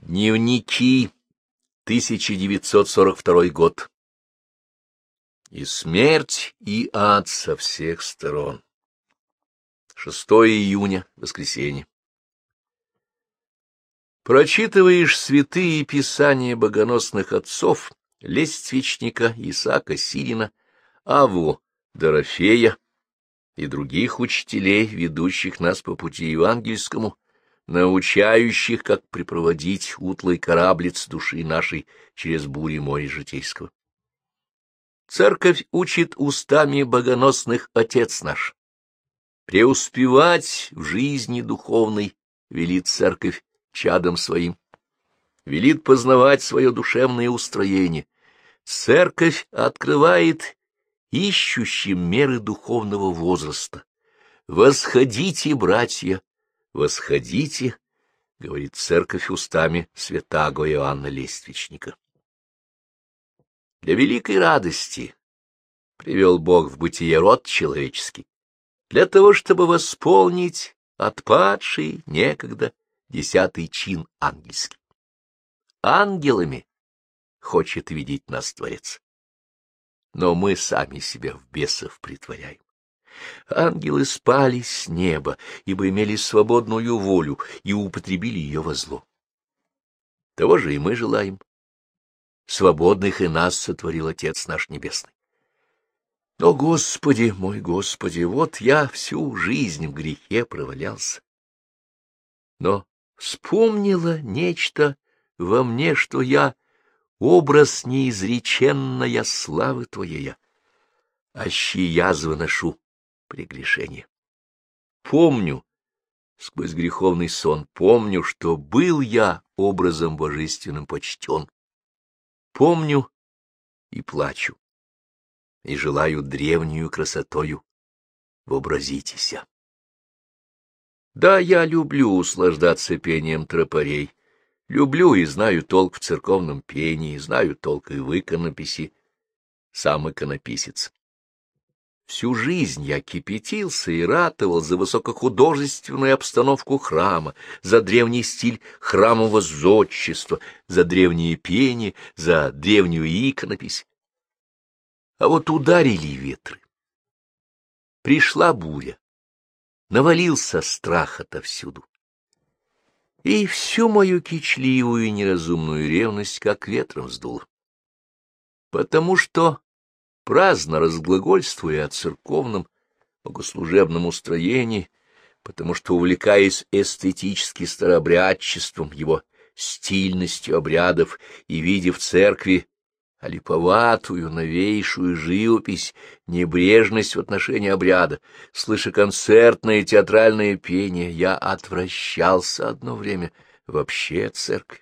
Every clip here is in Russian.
Дневники, 1942 год. И смерть, и ад со всех сторон. 6 июня, воскресенье. Прочитываешь святые писания богоносных отцов, Лествичника, Исаака Сирина, Аву, Дорофея и других учителей, ведущих нас по пути евангельскому, научающих, как припроводить утлый кораблиц души нашей через бури моря житейского. Церковь учит устами богоносных Отец наш. Преуспевать в жизни духовной велит Церковь чадом своим, велит познавать свое душевное устроение. Церковь открывает ищущим меры духовного возраста. Восходите, братья, «Восходите», — говорит церковь устами святаго Иоанна Лествичника. Для великой радости привел Бог в бытие род человеческий, для того, чтобы восполнить отпадший некогда десятый чин ангельский. Ангелами хочет видеть нас Творец, но мы сами себя в бесов притворяем. Ангелы спали с неба, ибо имели свободную волю и употребили ее во зло. Того же и мы желаем. Свободных и нас сотворил Отец наш Небесный. Но, Господи, мой Господи, вот я всю жизнь в грехе провалялся. Но вспомнила нечто во мне, что я — образ неизреченная славы Твоей, аще язвы ношу прегрешение. Помню, сквозь греховный сон, помню, что был я образом божественным почтен. Помню и плачу, и желаю древнюю красотою вообразитеся. Да, я люблю услаждаться пением тропарей, люблю и знаю толк в церковном пении, знаю толк и в иконописи, сам иконописец. Всю жизнь я кипятился и ратовал за высокохудожественную обстановку храма, за древний стиль храмового зодчества, за древнее пение, за древнюю иконопись. А вот ударили ветры. Пришла буря, навалился страх отовсюду. И всю мою кичливую и неразумную ревность как ветром сдуло. Потому что праздно разглагольствуя о церковном богослужебном устроении, потому что, увлекаясь эстетически старообрядчеством, его стильностью обрядов и видя в церкви олиповатую, новейшую живопись, небрежность в отношении обряда, слыша концертное театральное пение, я отвращался одно время вообще от церкви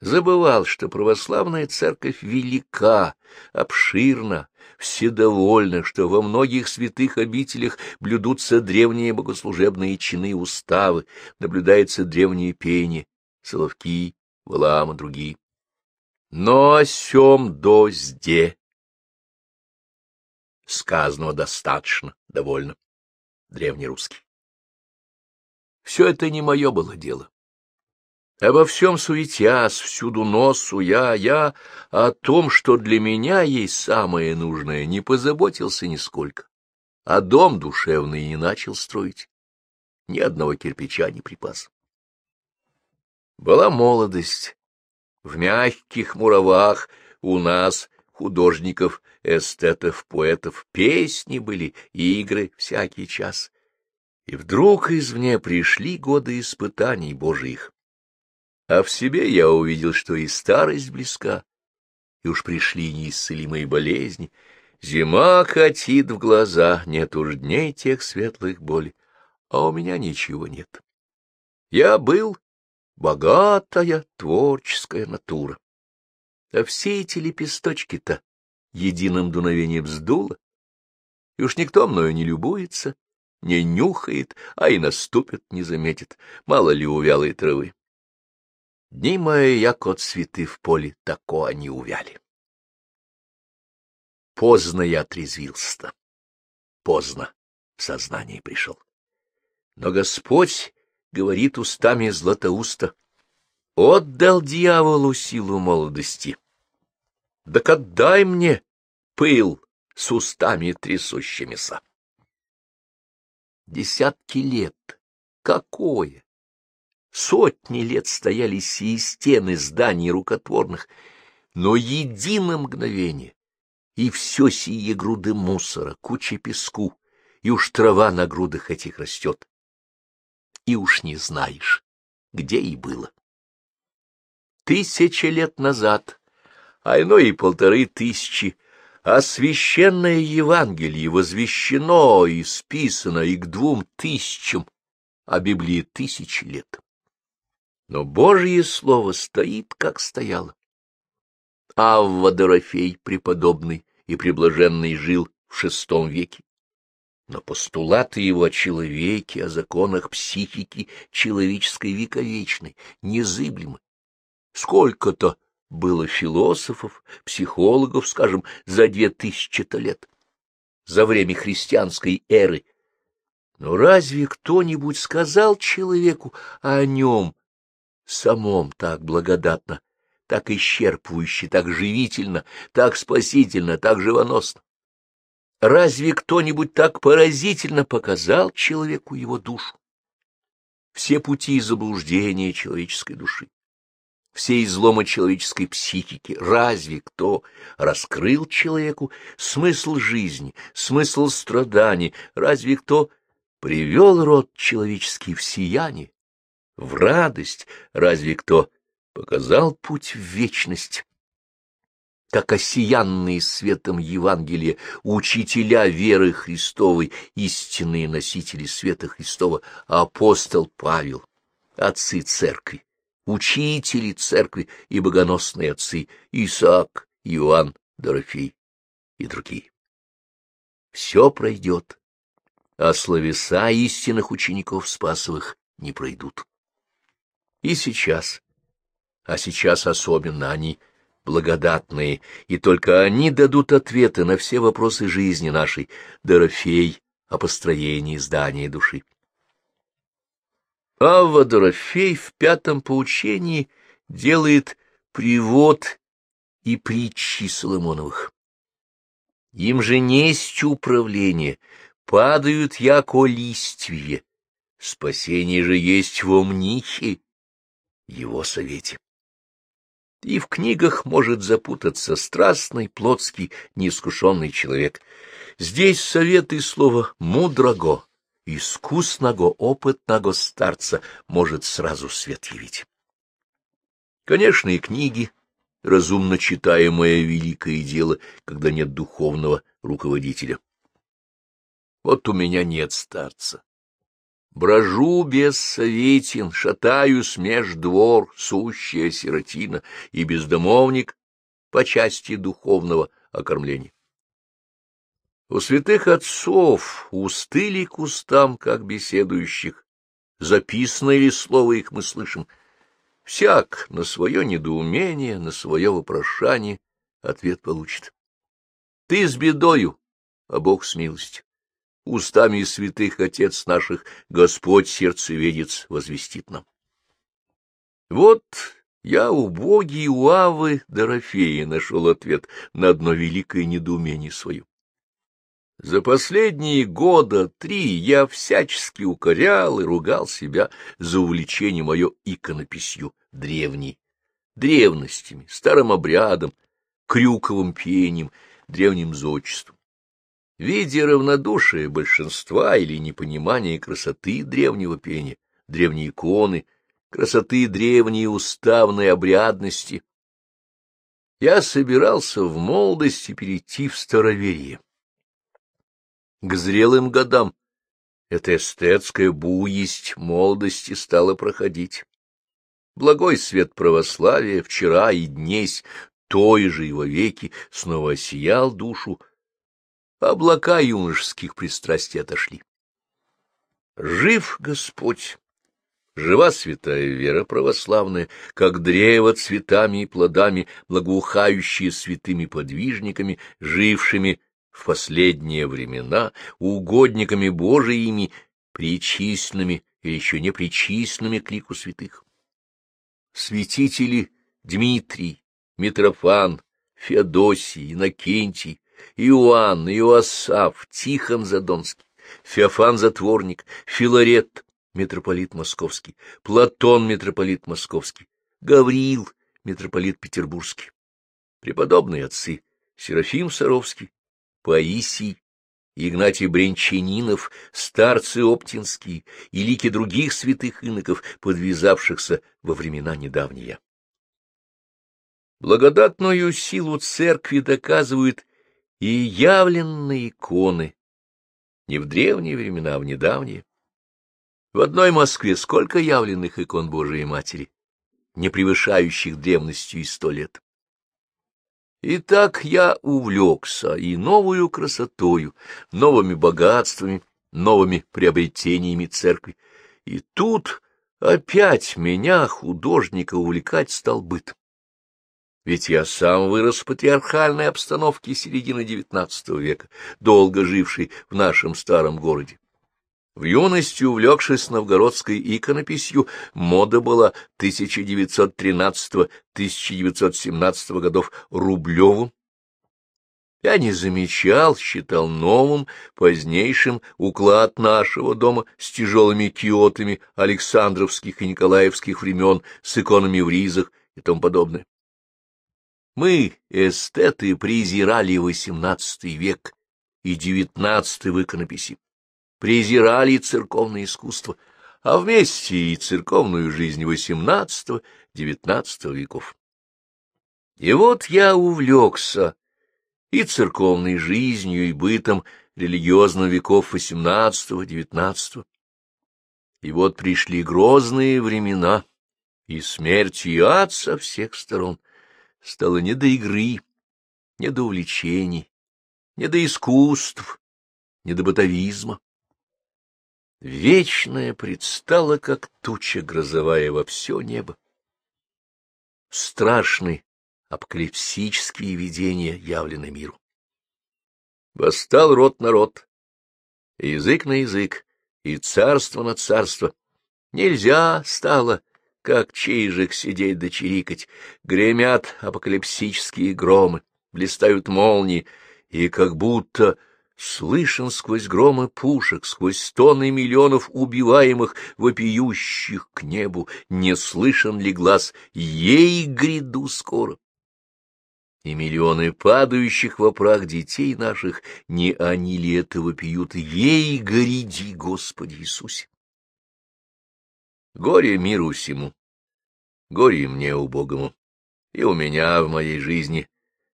забывал, что православная церковь велика, обширна, вседовольна, что во многих святых обителях блюдутся древние богослужебные чины уставы, наблюдается древнее пение, соловки, валам и другие. Но о сем дозде сказанного достаточно, довольно, древнерусский. Все это не мое было дело. Обо всем суетясь, всюду носу я, я о том, что для меня есть самое нужное, не позаботился нисколько, а дом душевный не начал строить, ни одного кирпича не припас. Была молодость, в мягких муравах у нас, художников, эстетов, поэтов, песни были, игры всякий час. И вдруг извне пришли годы испытаний Божьих а в себе я увидел, что и старость близка, и уж пришли неисцелимые болезни. Зима катит в глаза, нет уж дней тех светлых болей, а у меня ничего нет. Я был богатая творческая натура. А все эти лепесточки-то единым дуновением сдуло, и уж никто мною не любуется, не нюхает, а и наступит, не заметит, мало ли увялой травы. Дни мои, як от цветы в поле, тако они увяли. Поздно я отрезвился-то, поздно в сознание пришел. Но Господь говорит устами Златоуста, Отдал дьяволу силу молодости. Так отдай мне пыл с устами трясущимися. Десятки лет. Какое? Сотни лет стояли сии стены зданий рукотворных, но едино мгновение, и все сие груды мусора, куча песку, и уж трава на грудах этих растет. И уж не знаешь, где и было. Тысячи лет назад, а иной и полторы тысячи, а священное Евангелие возвещено и списано и к двум тысячам, а Библии тысячи лет. Но Божье Слово стоит, как стояло. Авва Дорофей преподобный и приблаженный жил в шестом веке. Но постулаты его о человеке, о законах психики человеческой вековечной, незыблемы. Сколько-то было философов, психологов, скажем, за две тысячи-то лет, за время христианской эры. Но разве кто-нибудь сказал человеку о нем самом так благодатно, так исчерпывающе, так живительно, так спасительно, так живоносно? Разве кто-нибудь так поразительно показал человеку его душу? Все пути заблуждения человеческой души, все изломы человеческой психики, разве кто раскрыл человеку смысл жизни, смысл страданий, разве кто привел род человеческий в сияние, в радость, разве кто показал путь в вечность? как осиянные светом Евангелия, учителя веры Христовой, истинные носители света Христова, апостол Павел, отцы церкви, учители церкви и богоносные отцы Исаак, Иоанн, Дорофей и другие. Все пройдет, а словеса истинных учеников Спасовых не пройдут. И сейчас, а сейчас особенно они — благодатные, и только они дадут ответы на все вопросы жизни нашей, Дорофей о построении здания души. Авва Дорофей в пятом поучении делает привод и притчи Соломоновых. Им же несть управление, падают яко листвие, спасение же есть в омнихе, его совете. И в книгах может запутаться страстный, плотский, неискушенный человек. Здесь совет и слово «мудрого», искусного, опытного старца может сразу свет явить. Конечно, и книги, разумно читаемое великое дело, когда нет духовного руководителя. Вот у меня нет старца. Брожу бессоветен, шатаюсь меж двор, сущая сиротина и бездомовник по части духовного окормления. У святых отцов усты ли кустам, как беседующих, записано ли слово их мы слышим, всяк на свое недоумение, на свое вопрошание ответ получит. Ты с бедою, а Бог с милостью устами святых отец наших, Господь сердцеведец возвестит нам. Вот я убогий у Авы Дорофея нашел ответ на одно великое недоумение свое. За последние года три я всячески укорял и ругал себя за увлечение мое иконописью древней, древностями, старым обрядом, крюковым пением, древним зодчеством. Видя равнодушие большинства или непонимание красоты древнего пения, древней иконы, красоты древней уставной обрядности, я собирался в молодости перейти в староверие. К зрелым годам эта эстетская буесть молодости стала проходить. Благой свет православия вчера и днесь, той же и вовеки, снова осиял душу, облака юношеских пристрастий отошли. Жив Господь, жива святая вера православная, как древо цветами и плодами, благоухающие святыми подвижниками, жившими в последние времена, угодниками Божиими, причисленными или еще не причисленными к лику святых. святители Дмитрий, Митрофан, Феодосий, Иннокентий, Иоанн, Иоасав, Тихон Задонский, Феофан Затворник, Филарет, митрополит Московский, Платон, митрополит Московский, Гавриил, митрополит Петербургский, преподобные отцы Серафим Саровский, Паисий, Игнатий Бренчанинов, старцы Оптинские и лики других святых иноков, подвязавшихся во времена недавние. Благодатную силу церкви доказывают и явленные иконы, не в древние времена, а в недавние. В одной Москве сколько явленных икон Божией Матери, не превышающих древностью и сто лет. Итак, я увлекся и новую красотою, новыми богатствами, новыми приобретениями церкви. И тут опять меня, художника, увлекать стал быт. Ведь я сам вырос в патриархальной обстановке середины XIX века, долго живший в нашем старом городе. В юности, увлекшись новгородской иконописью, мода была 1913-1917 годов Рублевым. Я не замечал, считал новым, позднейшим уклад нашего дома с тяжелыми киотами Александровских и Николаевских времен, с иконами в ризах и тому подобное. Мы, эстеты, презирали XVIII век и XIX иконописи презирали церковное искусство, а вместе и церковную жизнь XVIII-XIX веков. И вот я увлекся и церковной жизнью, и бытом религиозных веков XVIII-XIX. И вот пришли грозные времена, и смерть и ад со всех сторон. Стало не до игры, не до увлечений, не до искусств, не до бытовизма. Вечное предстало, как туча грозовая во все небо. Страшный апокалипсические видения явлены миру. Восстал род на род, язык на язык, и царство на царство. Нельзя стало, как чижик, сидеть да чирикать. Гремят апокалипсические громы, блистают молнии, и как будто Слышен сквозь громы пушек, сквозь стоны миллионов убиваемых, вопиющих к небу, не слышен ли глаз «Ей гряду скоро». И миллионы падающих во прах детей наших, не они ли это вопиют «Ей гряди, Господи Иисусе». Горе миру всему, горе мне убогому, и у меня в моей жизни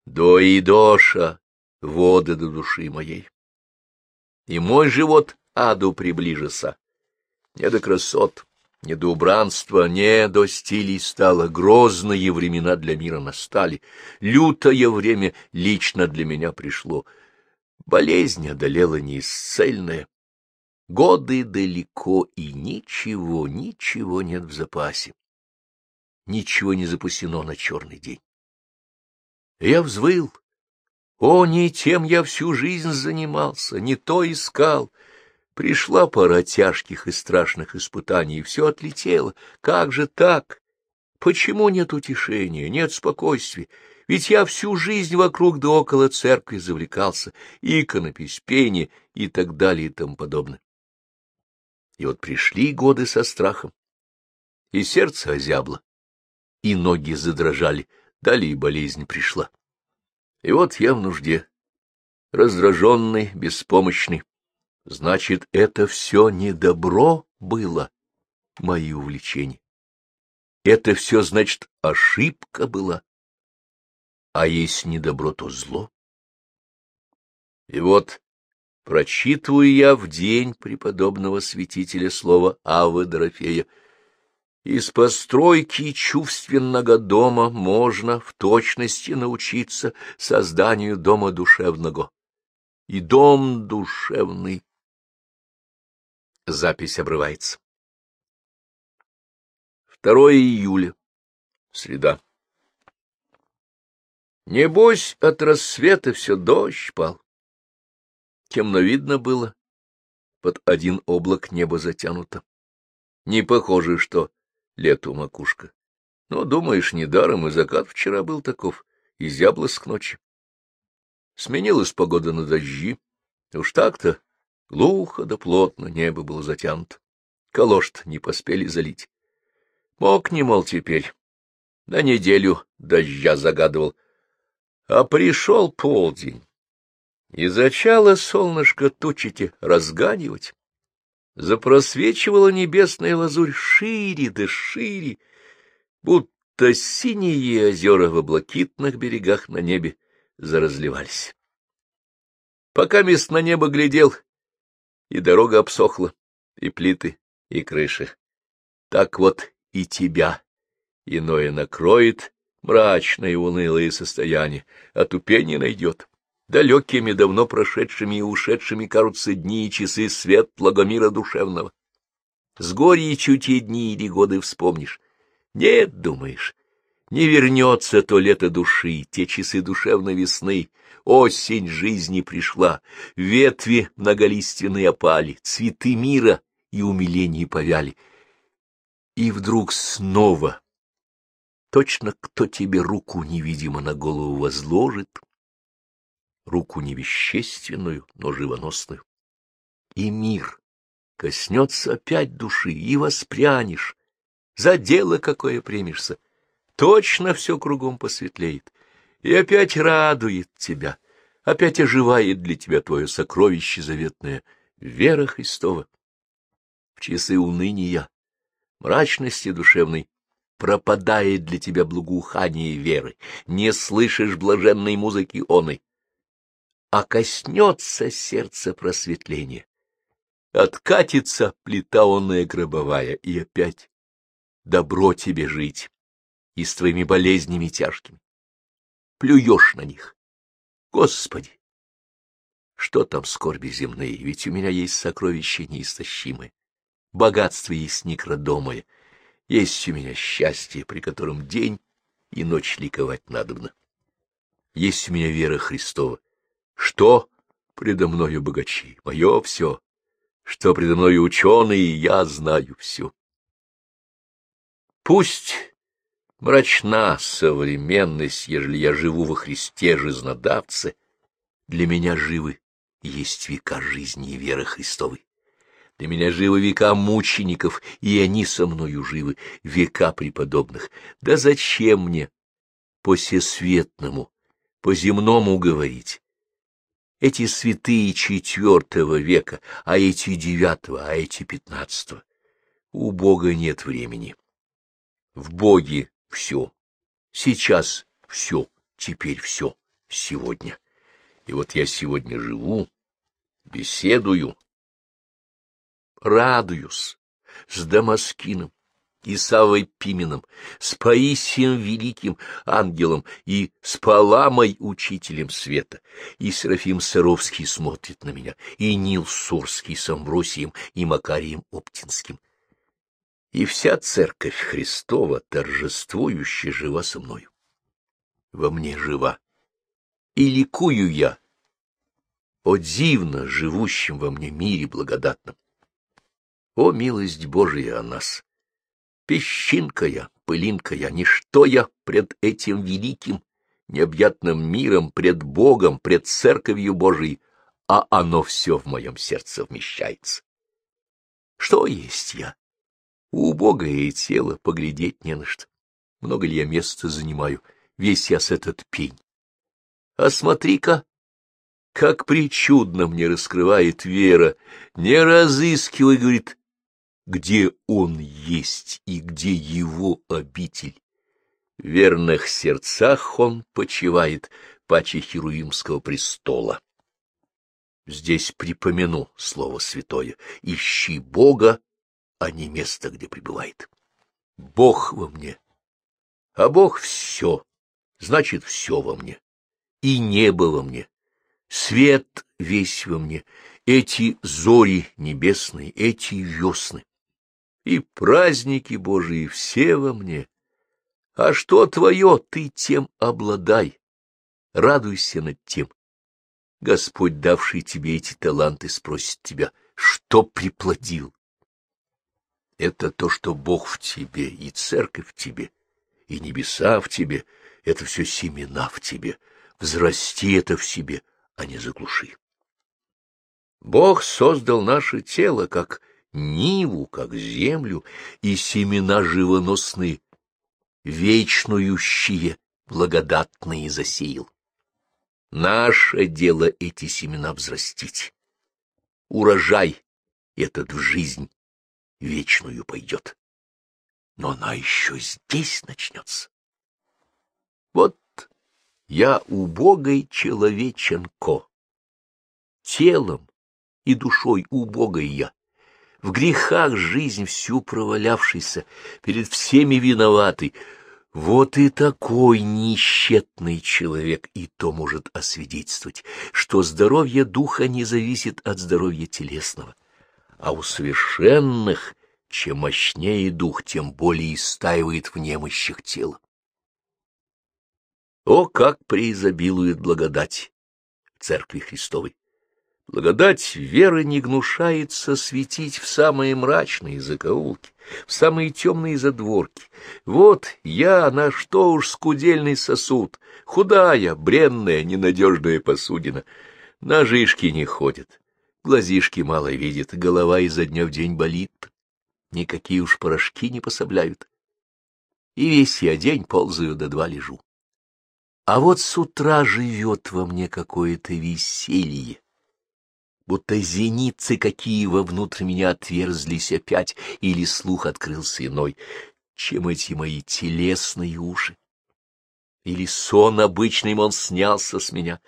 до и доша воды до души моей. И мой живот аду приближится. Не до красот, не до убранства, не до стилей стало. Грозные времена для мира настали. Лютое время лично для меня пришло. Болезнь одолела неисцельная. Годы далеко, и ничего, ничего нет в запасе. Ничего не запасено на черный день. Я взвыл, о, не тем я всю жизнь занимался, не то искал. Пришла пора тяжких и страшных испытаний, и все отлетело. Как же так? Почему нет утешения, нет спокойствия? Ведь я всю жизнь вокруг да около церкви завлекался, иконопись, пение и так далее и тому подобное. И вот пришли годы со страхом, и сердце озябло, и ноги задрожали, далее болезнь пришла. И вот я в нужде, раздраженный, беспомощный. Значит, это все не добро было, мои увлечения. Это все, значит, ошибка была. А если не то зло. И вот прочитываю я в день преподобного святителя слова Авы Дорофея — из постройки чувственного дома можно в точности научиться созданию дома душевного. И дом душевный. Запись обрывается. 2 июля. Среда. Небось, от рассвета все дождь пал. Темно видно было, под один облак небо затянуто. Не похоже, что лету макушка. Но, думаешь, недаром и закат вчера был таков, и зяблыск ночи. Сменилась погода на дожди. Уж так-то глухо да плотно небо было затянуто. Калош не поспели залить. Мог не, мол, теперь. На неделю дождя загадывал. А пришел полдень, и зачало солнышко тучите разганивать. Запросвечивала небесная лазурь шире да шире, будто синие озера в облакитных берегах на небе заразливались. Пока мест на небо глядел, и дорога обсохла, и плиты, и крыши. Так вот и тебя иное накроет мрачное и унылое состояние, а тупение найдет. Далекими, давно прошедшими и ушедшими кажутся дни и часы светлого мира душевного. С горечью те дни или годы вспомнишь. Нет, думаешь, не вернется то лето души, те часы душевной весны. Осень жизни пришла, ветви многолиственные опали, цветы мира и умиления повяли. И вдруг снова точно кто тебе руку невидимо на голову возложит, руку невещественную, но живоносную. И мир коснется опять души, и воспрянешь, за дело какое примешься. Точно все кругом посветлеет, и опять радует тебя, опять оживает для тебя твое сокровище заветное, вера Христова. В часы уныния, мрачности душевной, пропадает для тебя благоухание веры, не слышишь блаженной музыки оной а коснется сердце просветления. Откатится плита онная гробовая, и опять добро тебе жить и с твоими болезнями тяжкими. Плюешь на них. Господи! Что там скорби земные, ведь у меня есть сокровища неистощимые, богатство есть некродомое, есть у меня счастье, при котором день и ночь ликовать надобно. Есть у меня вера Христова, что предо мною богачи? Мое все. Что предо мною ученые, я знаю все. Пусть мрачна современность, ежели я живу во Христе жизнодавце, для меня живы есть века жизни и веры Христовой. Для меня живы века мучеников, и они со мною живы, века преподобных. Да зачем мне по всесветному, по земному говорить? Эти святые четвертого века, а эти девятого, а эти пятнадцатого. У Бога нет времени. В Боге все. Сейчас все, теперь все, сегодня. И вот я сегодня живу, беседую, радуюсь с Дамаскином, Исавой Пименом, с Паисием Великим Ангелом и с Паламой Учителем Света, и Серафим Саровский смотрит на меня, и Нил Сурский с Амбросием и Макарием Оптинским. И вся Церковь Христова торжествующе жива со мною. Во мне жива. И ликую я о дивно живущем во мне мире благодатном. О милость Божия о нас! Песчинка я, пылинка я, ничто я пред этим великим, необъятным миром, пред Богом, пред Церковью Божией, а оно все в моем сердце вмещается. Что есть я? У Бога и тело поглядеть не на что. Много ли я места занимаю, весь я с этот пень. А смотри-ка, как причудно мне раскрывает вера, не разыскивай, говорит, где он есть и где его обитель. В верных сердцах он почивает паче Херувимского престола. Здесь припомяну слово святое. «Ищи Бога, а не место, где пребывает». Бог во мне, а Бог все, значит, все во мне, и небо во мне, свет весь во мне, эти зори небесные, эти весны и праздники Божии все во мне. А что твое, ты тем обладай, радуйся над тем. Господь, давший тебе эти таланты, спросит тебя, что приплодил. Это то, что Бог в тебе и церковь в тебе, и небеса в тебе — это все семена в тебе. Взрасти это в себе, а не заглуши. Бог создал наше тело как ниву, как землю, и семена живоносные, вечнующие, благодатные засеял. Наше дело эти семена взрастить. Урожай этот в жизнь вечную пойдет. Но она еще здесь начнется. Вот я убогой человеченко, телом и душой убогой я, в грехах жизнь всю провалявшийся, перед всеми виноватый, вот и такой несчетный человек и то может освидетельствовать, что здоровье духа не зависит от здоровья телесного, а у совершенных, чем мощнее дух, тем более истаивает в немощах тела. О, как преизобилует благодать Церкви Христовой! Благодать веры не гнушается светить в самые мрачные закоулки, в самые темные задворки. Вот я, на что уж скудельный сосуд, худая, бренная, ненадежная посудина. На жишки не ходит, глазишки мало видит, голова изо дня в день болит. Никакие уж порошки не пособляют. И весь я день ползаю, до два лежу. А вот с утра живет во мне какое-то веселье будто зеницы какие вовнутрь меня отверзлись опять, или слух открылся иной, чем эти мои телесные уши. Или сон обычный, он снялся с меня,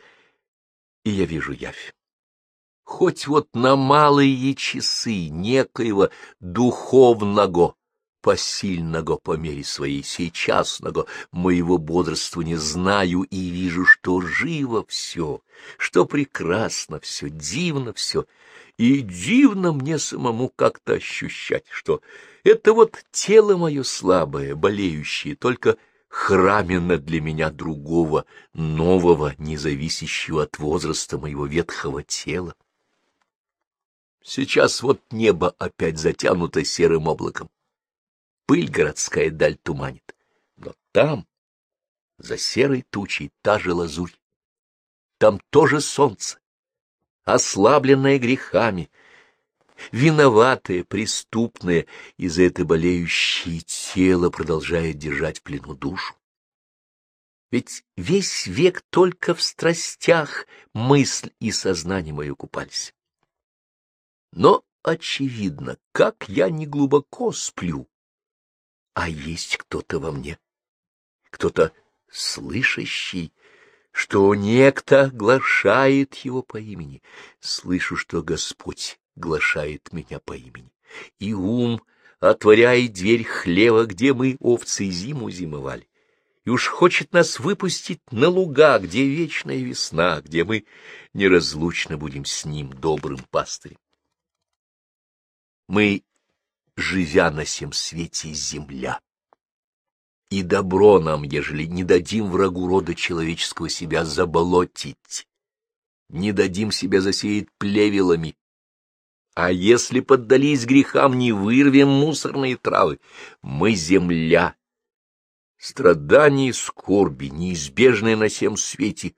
и я вижу явь. Хоть вот на малые часы некоего духовного посильного по мере своей сейчасного моего бодрствования знаю и вижу, что живо все, что прекрасно все, дивно все, и дивно мне самому как-то ощущать, что это вот тело мое слабое, болеющее, только храменно для меня другого, нового, независящего от возраста моего ветхого тела. Сейчас вот небо опять затянуто серым облаком пыль городская даль туманит. Но там, за серой тучей, та же лазурь. Там тоже солнце, ослабленное грехами, виноватое, преступное, и за это болеющее тело продолжает держать в плену душу. Ведь весь век только в страстях мысль и сознание мое купались. Но, очевидно, как я не глубоко сплю, а есть кто-то во мне, кто-то слышащий, что некто глашает его по имени. Слышу, что Господь глашает меня по имени. И ум отворяет дверь хлева, где мы, овцы, зиму зимовали. И уж хочет нас выпустить на луга, где вечная весна, где мы неразлучно будем с ним, добрым пастырем. Мы живя на сем свете земля. И добро нам, ежели не дадим врагу рода человеческого себя заболотить, не дадим себя засеять плевелами, а если поддались грехам, не вырвем мусорные травы, мы земля. Страдания и скорби, неизбежные на всем свете,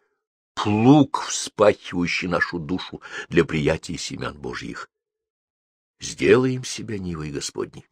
плуг, вспахивающий нашу душу для приятия семян Божьих сделаем себя Нивой Господней.